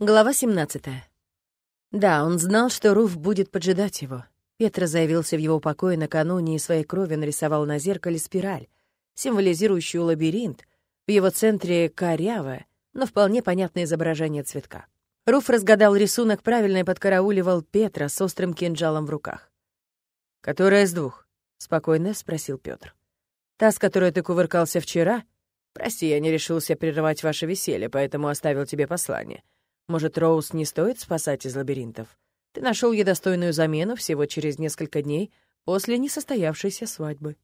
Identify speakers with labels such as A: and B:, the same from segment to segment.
A: Глава 17. Да, он знал, что Руф будет поджидать его. Петра заявился в его покое накануне и своей крови нарисовал на зеркале спираль, символизирующую лабиринт, в его центре корявое, но вполне понятное изображение цветка. Руф разгадал рисунок правильно и подкарауливал Петра с острым кинжалом в руках. «Которая из двух?» — спокойно спросил Петр. «Та, с которой ты кувыркался вчера? Прости, я не решился прерывать ваше веселье, поэтому оставил тебе послание. Может, Роуз не стоит спасать из лабиринтов? Ты нашел ей достойную замену всего через несколько дней после несостоявшейся свадьбы».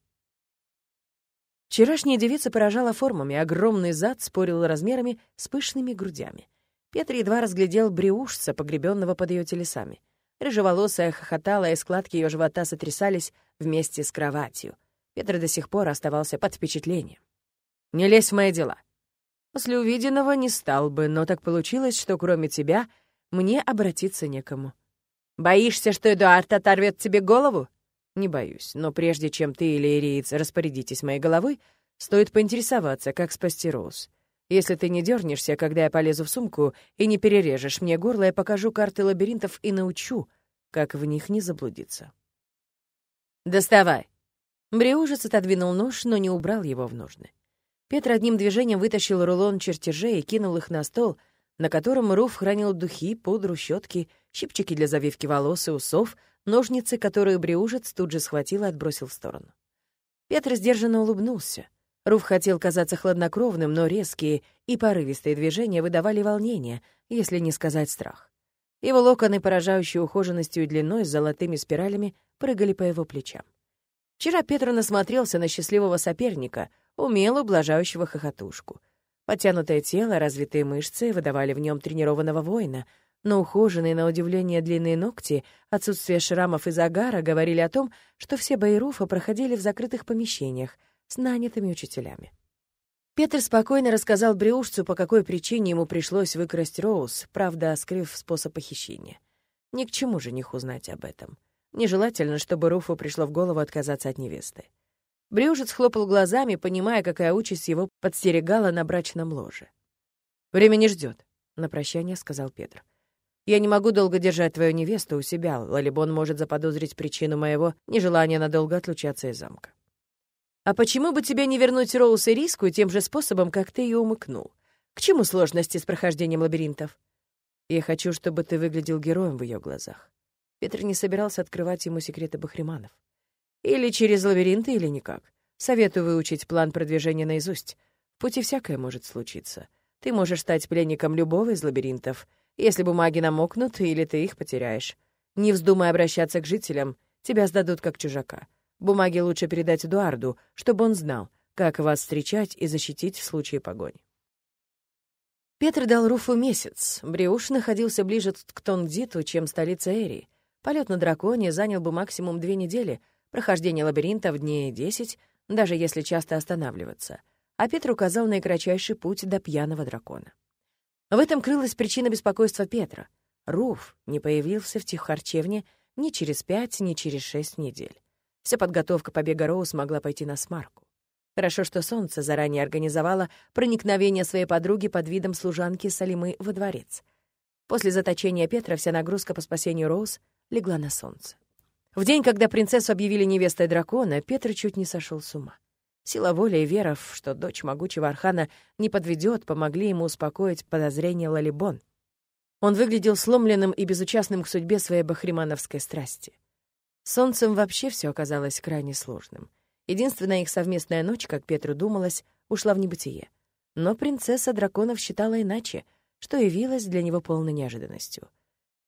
A: Вчерашняя девица поражала формами, огромный зад спорил размерами с пышными грудями. Петр едва разглядел бреушца, погребенного под ее телесами. Рыжеволосая хохотала, и складки ее живота сотрясались вместе с кроватью. Петр до сих пор оставался под впечатлением. «Не лезь в мои дела. После увиденного не стал бы, но так получилось, что кроме тебя мне обратиться некому. Боишься, что Эдуард оторвет тебе голову? Не боюсь, но прежде чем ты или Ириец распорядитесь моей головой, стоит поинтересоваться, как спасти Роуз. Если ты не дернешься, когда я полезу в сумку, и не перережешь мне горло, я покажу карты лабиринтов и научу, как в них не заблудиться. «Доставай!» Бреужец отодвинул нож, но не убрал его в ножны. Петр одним движением вытащил рулон чертежей и кинул их на стол, на котором Руф хранил духи, пудру, щетки, щипчики для завивки волос и усов, ножницы, которые Бреужец тут же схватил и отбросил в сторону. Петр сдержанно улыбнулся. Руф хотел казаться хладнокровным, но резкие и порывистые движения выдавали волнение, если не сказать страх. Его локоны, поражающие ухоженностью и длиной, с золотыми спиралями, прыгали по его плечам. Вчера Петр насмотрелся на счастливого соперника — умело ублажающего хохотушку. Потянутое тело, развитые мышцы выдавали в нем тренированного воина, но ухоженные, на удивление, длинные ногти, отсутствие шрамов и загара говорили о том, что все бои Руфа проходили в закрытых помещениях с нанятыми учителями. Петр спокойно рассказал Бриушцу, по какой причине ему пришлось выкрасть Роуз, правда, скрыв способ похищения. Ни к чему жениху знать об этом. Нежелательно, чтобы Руфу пришло в голову отказаться от невесты. Брюжец хлопал глазами, понимая, какая участь его подстерегала на брачном ложе. «Время не ждет», — на прощание сказал Петр. «Я не могу долго держать твою невесту у себя. Лалибон может заподозрить причину моего нежелания надолго отлучаться из замка». «А почему бы тебе не вернуть Роуз и Риску тем же способом, как ты ее умыкнул? К чему сложности с прохождением лабиринтов?» «Я хочу, чтобы ты выглядел героем в ее глазах». Петр не собирался открывать ему секреты Бахриманов. Или через лабиринты, или никак. Советую выучить план продвижения наизусть. В пути всякое может случиться. Ты можешь стать пленником любого из лабиринтов, если бумаги намокнут или ты их потеряешь. Не вздумай обращаться к жителям, тебя сдадут как чужака. Бумаги лучше передать Эдуарду, чтобы он знал, как вас встречать и защитить в случае погони. Петр дал Руфу месяц. Бриуш находился ближе к Тонгдиту, чем столица Эрии. Полет на драконе занял бы максимум две недели — прохождение лабиринта в дней десять, даже если часто останавливаться. А Петр указал наикратчайший путь до пьяного дракона. В этом крылась причина беспокойства Петра. Руф не появился в Тихарчевне ни через пять, ни через шесть недель. Вся подготовка побега Роуз могла пойти на смарку. Хорошо, что солнце заранее организовало проникновение своей подруги под видом служанки Салимы во дворец. После заточения Петра вся нагрузка по спасению Роуз легла на солнце. В день, когда принцессу объявили невестой дракона, Петр чуть не сошел с ума. Сила воли и вера, что дочь могучего Архана не подведет, помогли ему успокоить подозрения Лалибон. Он выглядел сломленным и безучастным к судьбе своей бахримановской страсти. Солнцем вообще все оказалось крайне сложным. Единственная их совместная ночь, как Петру думалось, ушла в небытие. Но принцесса драконов считала иначе, что явилось для него полной неожиданностью —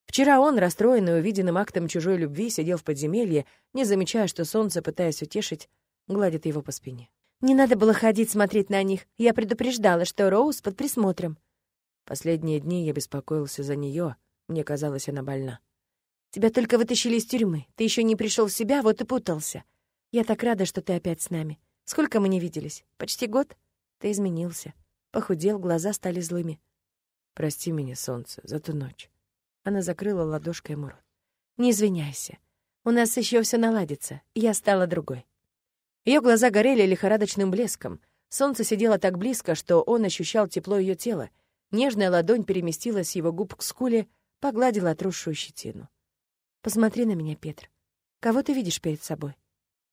A: Вчера он, расстроенный увиденным актом чужой любви, сидел в подземелье, не замечая, что солнце, пытаясь утешить, гладит его по спине. «Не надо было ходить смотреть на них. Я предупреждала, что Роуз под присмотром». Последние дни я беспокоился за нее. Мне казалось, она больна. «Тебя только вытащили из тюрьмы. Ты еще не пришел в себя, вот и путался. Я так рада, что ты опять с нами. Сколько мы не виделись? Почти год? Ты изменился. Похудел, глаза стали злыми. Прости меня, солнце, за ту ночь. Она закрыла ладошкой ему рот. «Не извиняйся. У нас еще все наладится. Я стала другой». Ее глаза горели лихорадочным блеском. Солнце сидело так близко, что он ощущал тепло ее тела. Нежная ладонь переместилась с его губ к скуле, погладила отросшую щетину. «Посмотри на меня, Петр. Кого ты видишь перед собой?»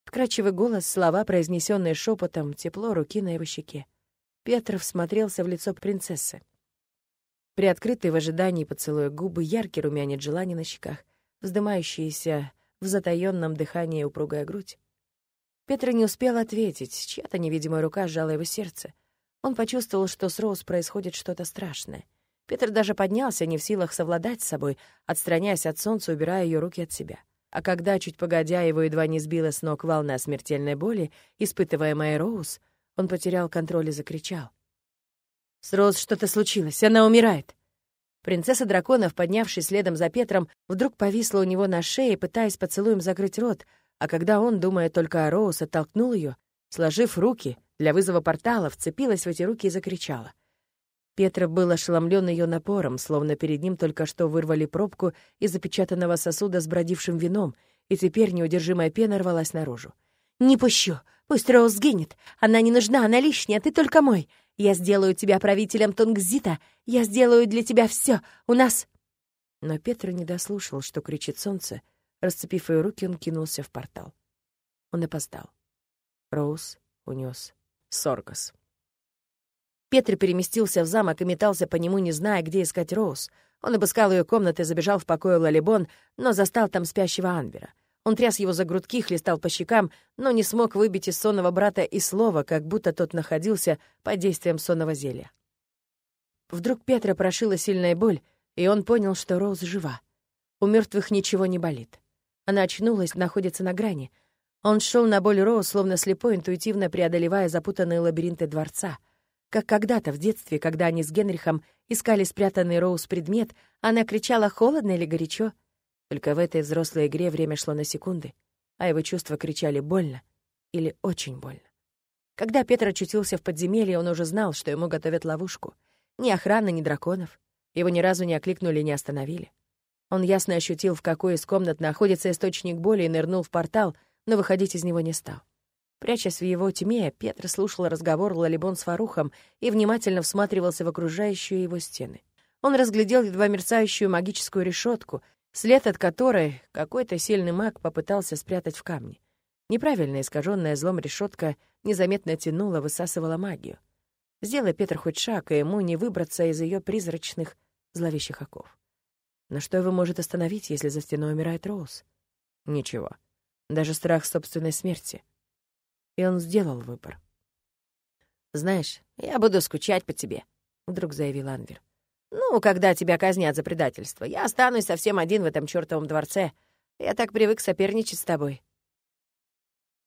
A: Вкрадчивый голос, слова, произнесенные шепотом, тепло руки на его щеке. Петр всмотрелся в лицо принцессы. Приоткрытые в ожидании поцелуя губы, яркий румянец желания на щеках, вздымающиеся в затаённом дыхании упругая грудь. Петр не успел ответить, чья-то невидимая рука сжала его сердце. Он почувствовал, что с Роуз происходит что-то страшное. Петр даже поднялся, не в силах совладать с собой, отстраняясь от солнца, убирая ее руки от себя. А когда, чуть погодя, его едва не сбила с ног волна смертельной боли, испытываемая Роуз, он потерял контроль и закричал. «С Роуз что-то случилось, она умирает!» Принцесса драконов, поднявшись следом за Петром, вдруг повисла у него на шее, пытаясь поцелуем закрыть рот, а когда он, думая только о Роуз, оттолкнул ее, сложив руки для вызова портала, вцепилась в эти руки и закричала. Петр был ошеломлен ее напором, словно перед ним только что вырвали пробку из запечатанного сосуда с бродившим вином, и теперь неудержимая пена рвалась наружу. «Не пущу! Пусть Роуз сгинет! Она не нужна, она лишняя, ты только мой! Я сделаю тебя правителем Тунгзита! Я сделаю для тебя все! У нас...» Но Петр не дослушал, что кричит солнце. Расцепив ее руки, он кинулся в портал. Он опоздал. Роуз унес Соргас. Петр переместился в замок и метался по нему, не зная, где искать Роуз. Он обыскал ее комнаты, забежал в покой Лалибон, но застал там спящего Анвера. Он тряс его за грудки, хлестал по щекам, но не смог выбить из сонного брата и слова, как будто тот находился под действием сонного зелья. Вдруг Петра прошила сильная боль, и он понял, что Роуз жива. У мертвых ничего не болит. Она очнулась, находится на грани. Он шел на боль Роуз, словно слепой, интуитивно преодолевая запутанные лабиринты дворца. Как когда-то в детстве, когда они с Генрихом искали спрятанный Роуз предмет, она кричала «холодно или горячо?», только в этой взрослой игре время шло на секунды, а его чувства кричали «больно» или «очень больно». Когда Петр очутился в подземелье, он уже знал, что ему готовят ловушку. Ни охраны, ни драконов. Его ни разу не окликнули, не остановили. Он ясно ощутил, в какой из комнат находится источник боли, и нырнул в портал, но выходить из него не стал. Прячась в его тьме, Петр слушал разговор Лалибон с Фарухом и внимательно всматривался в окружающие его стены. Он разглядел едва мерцающую магическую решетку, след от которой какой-то сильный маг попытался спрятать в камне. Неправильно искаженная злом решетка незаметно тянула, высасывала магию. Сделай Петр хоть шаг, и ему не выбраться из ее призрачных зловещих оков. Но что его может остановить, если за стеной умирает Роуз? Ничего. Даже страх собственной смерти. И он сделал выбор. «Знаешь, я буду скучать по тебе», — вдруг заявил Анвер. Ну, когда тебя казнят за предательство, я останусь совсем один в этом чёртовом дворце. Я так привык соперничать с тобой.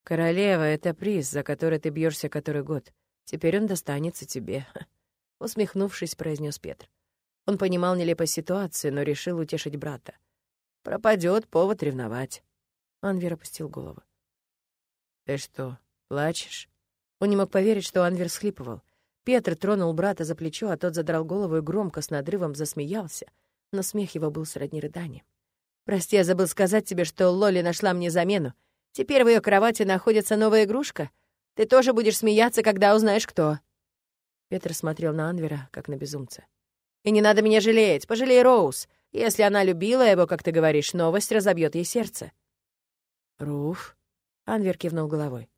A: Королева — это приз, за который ты бьешься который год. Теперь он достанется тебе. Усмехнувшись, произнес Петр. Он понимал нелепость ситуации, но решил утешить брата. Пропадет повод ревновать. Анвер опустил голову. «Ты что, плачешь?» Он не мог поверить, что Анвер схлипывал. Петр тронул брата за плечо, а тот задрал голову и громко с надрывом засмеялся, но смех его был сродни рыданиям. «Прости, я забыл сказать тебе, что Лоли нашла мне замену. Теперь в ее кровати находится новая игрушка. Ты тоже будешь смеяться, когда узнаешь, кто». Петр смотрел на Анвера, как на безумца. «И не надо меня жалеть, пожалей Роуз. Если она любила его, как ты говоришь, новость разобьет ей сердце». «Руф?» — Анвер кивнул головой.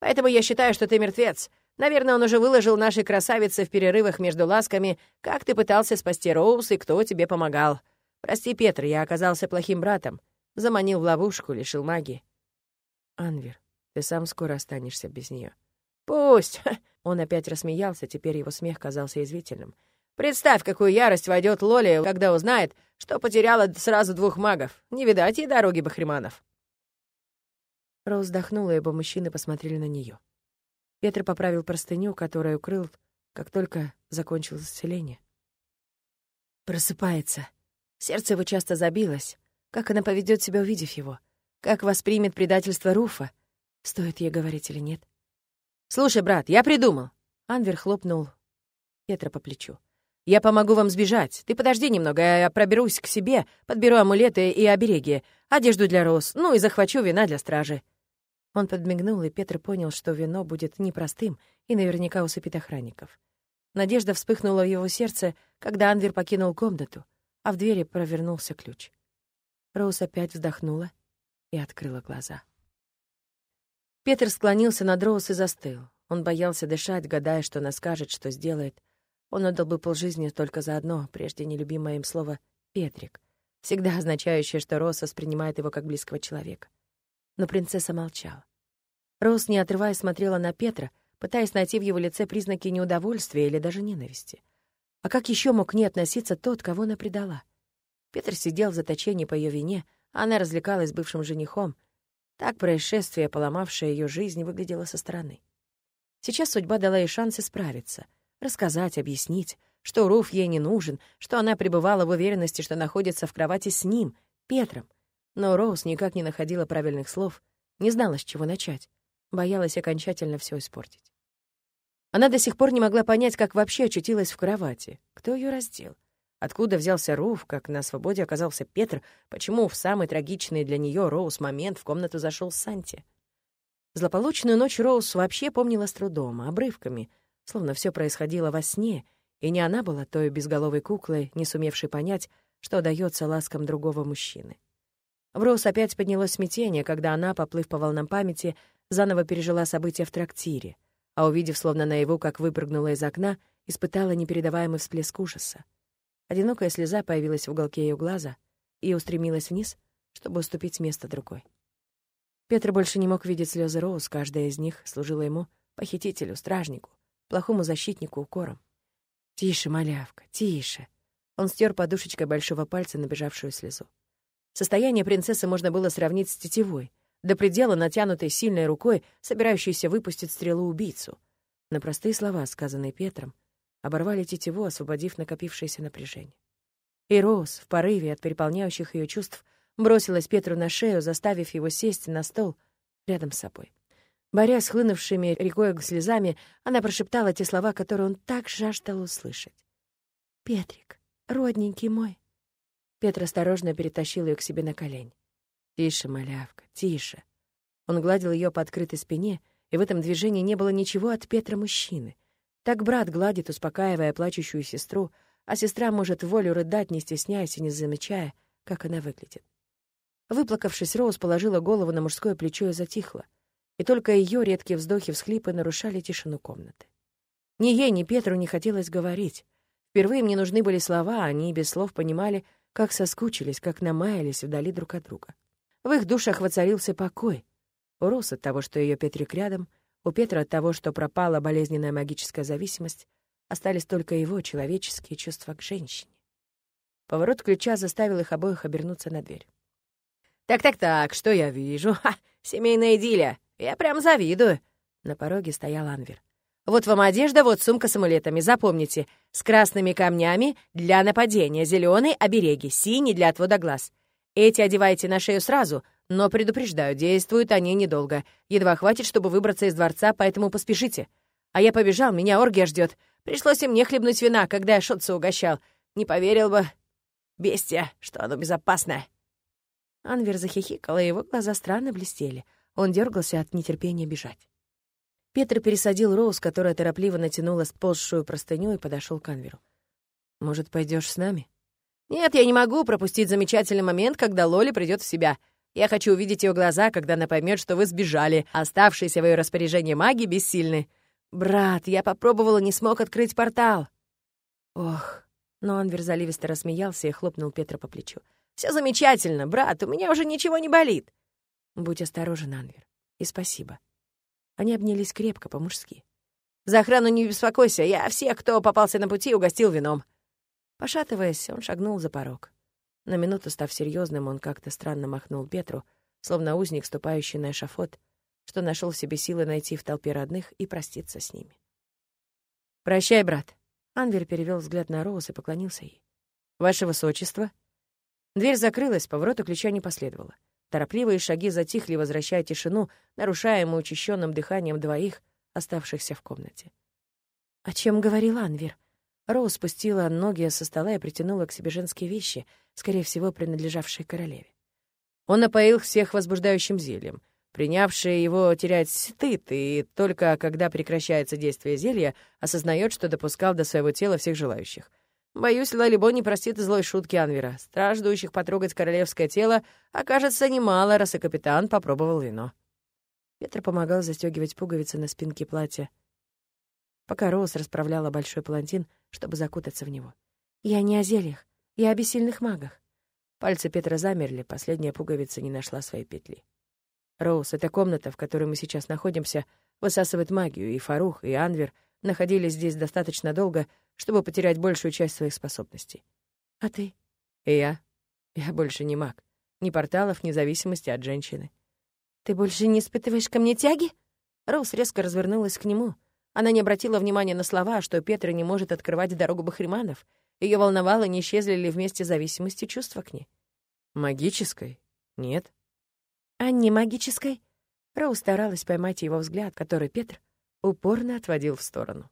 A: «Поэтому я считаю, что ты мертвец. Наверное, он уже выложил нашей красавице в перерывах между ласками, как ты пытался спасти Роуз и кто тебе помогал. Прости, Петр, я оказался плохим братом. Заманил в ловушку, лишил магии. Анвер, ты сам скоро останешься без нее. Пусть. Он опять рассмеялся, теперь его смех казался извительным. Представь, какую ярость войдет Лоли, когда узнает, что потеряла сразу двух магов. Не видать ей дороги Бахриманов. Роуз вздохнула, и оба мужчины посмотрели на нее. Петр поправил простыню, которая укрыл, как только закончилось исцеление. Просыпается. Сердце его часто забилось. Как она поведет себя, увидев его? Как воспримет предательство Руфа? Стоит ей говорить или нет? «Слушай, брат, я придумал!» Анвер хлопнул Петра по плечу. «Я помогу вам сбежать. Ты подожди немного, я проберусь к себе, подберу амулеты и обереги, одежду для роз, ну и захвачу вина для стражи. Он подмигнул, и Петр понял, что вино будет непростым и наверняка усыпит охранников. Надежда вспыхнула в его сердце, когда Анвер покинул комнату, а в двери провернулся ключ. Роуз опять вздохнула и открыла глаза. Петр склонился над Роуз и застыл. Он боялся дышать, гадая, что она скажет, что сделает. Он отдал бы полжизни только за одно, прежде нелюбимое им слово «Петрик», всегда означающее, что Роуз воспринимает его как близкого человека. Но принцесса молчала. Роуз, не отрываясь, смотрела на Петра, пытаясь найти в его лице признаки неудовольствия или даже ненависти. А как еще мог к ней относиться тот, кого она предала? Петр сидел в заточении по ее вине, а она развлекалась с бывшим женихом. Так происшествие, поломавшее ее жизнь, выглядело со стороны. Сейчас судьба дала ей шанс исправиться, рассказать, объяснить, что Руф ей не нужен, что она пребывала в уверенности, что находится в кровати с ним, Петром. Но Роуз никак не находила правильных слов, не знала, с чего начать, боялась окончательно все испортить. Она до сих пор не могла понять, как вообще очутилась в кровати, кто ее раздел. Откуда взялся Руф, как на свободе оказался Петр, почему в самый трагичный для нее Роуз момент в комнату зашел Санти. Злополучную ночь Роуз вообще помнила с трудом, обрывками, словно все происходило во сне, и не она была той безголовой куклой, не сумевшей понять, что дается ласкам другого мужчины. В Роуз опять поднялось смятение, когда она, поплыв по волнам памяти, заново пережила события в трактире, а увидев, словно наяву, как выпрыгнула из окна, испытала непередаваемый всплеск ужаса. Одинокая слеза появилась в уголке ее глаза и устремилась вниз, чтобы уступить место другой. Петр больше не мог видеть слезы Роуз, каждая из них служила ему, похитителю, стражнику, плохому защитнику, укором. «Тише, малявка, тише!» Он стер подушечкой большого пальца набежавшую слезу. Состояние принцессы можно было сравнить с тетивой, до предела натянутой сильной рукой, собирающейся выпустить стрелу-убийцу. На простые слова, сказанные Петром, оборвали тетиву, освободив накопившееся напряжение. И Роуз, в порыве от переполняющих ее чувств, бросилась Петру на шею, заставив его сесть на стол рядом с собой. Борясь с хлынувшими рекой слезами, она прошептала те слова, которые он так жаждал услышать. «Петрик, родненький мой». Петр осторожно перетащил ее к себе на колень. «Тише, малявка, тише». Он гладил ее по открытой спине, и в этом движении не было ничего от Петра мужчины. Так брат гладит, успокаивая плачущую сестру, а сестра может волю рыдать, не стесняясь и не замечая, как она выглядит. Выплакавшись, Роуз положила голову на мужское плечо и затихла. И только ее редкие вздохи-всхлипы нарушали тишину комнаты. Ни ей, ни Петру не хотелось говорить. Впервые мне нужны были слова, а они без слов понимали, как соскучились, как намаялись вдали друг от друга. В их душах воцарился покой. У Роуз от того, что ее Петрик рядом, у Петра от того, что пропала болезненная магическая зависимость, остались только его человеческие чувства к женщине. Поворот ключа заставил их обоих обернуться на дверь. «Так-так-так, что я вижу? Ха! Семейная идиллия! Я прям завидую!» На пороге стоял Анвер. «Вот вам одежда, вот сумка с амулетами. Запомните, с красными камнями для нападения, зеленый обереги, синий для отвода глаз. Эти одевайте на шею сразу, но предупреждаю, действуют они недолго. Едва хватит, чтобы выбраться из дворца, поэтому поспешите. А я побежал, меня оргия ждет. Пришлось и мне хлебнуть вина, когда я шотца угощал. Не поверил бы, бестия, что оно безопасное». Анвер захихикал, и его глаза странно блестели. Он дергался от нетерпения бежать. Петр пересадил Роуз, которая торопливо натянула сползшую простыню, и подошел к Анверу. «Может, пойдешь с нами?» «Нет, я не могу пропустить замечательный момент, когда Лоли придет в себя. Я хочу увидеть ее глаза, когда она поймет, что вы сбежали, а оставшиеся в ее распоряжении маги бессильны. Брат, я попробовала, не смог открыть портал». «Ох...» Но Анвер заливисто рассмеялся и хлопнул Петра по плечу. Все замечательно, брат, у меня уже ничего не болит. Будь осторожен, Анвер. И спасибо. Они обнялись крепко, по-мужски. За охрану не беспокойся, я всех, кто попался на пути, угостил вином. Пошатываясь, он шагнул за порог. На минуту, став серьезным, он как-то странно махнул Петру, словно узник, ступающий на эшафот, что нашел в себе силы найти в толпе родных и проститься с ними. «Прощай, брат». Анвер перевел взгляд на Роуз и поклонился ей. «Ваше высочество», Дверь закрылась, поворота ключа не последовало. Торопливые шаги затихли, возвращая тишину, нарушаемую учащенным дыханием двоих, оставшихся в комнате. «О чем говорил Анвер?» Роуз спустила ноги со стола и притянула к себе женские вещи, скорее всего, принадлежавшие королеве. Он напоил всех возбуждающим зельем. принявший его терять стыд, и только когда прекращается действие зелья, осознает, что допускал до своего тела всех желающих. Боюсь, Лалибо не простит злой шутки Анвера. Страждущих потрогать королевское тело окажется немало, раз и капитан попробовал вино. Петр помогал застегивать пуговицы на спинке платья, пока Роуз расправляла большой палантин, чтобы закутаться в него. «Я не о зельях, я о бессильных магах». Пальцы Петра замерли, последняя пуговица не нашла своей петли. «Роуз, эта комната, в которой мы сейчас находимся, высасывает магию, и Фарух, и Анвер находились здесь достаточно долго, чтобы потерять большую часть своих способностей. А ты? И я? Я больше не маг. Ни порталов, ни зависимости от женщины. Ты больше не испытываешь ко мне тяги? Роуз резко развернулась к нему. Она не обратила внимания на слова, что Петр не может открывать дорогу Бахриманов. Ее волновало, не исчезли ли вместе зависимости чувства к ней. Магической? Нет. А не магической? Роуз старалась поймать его взгляд, который Петр упорно отводил в сторону.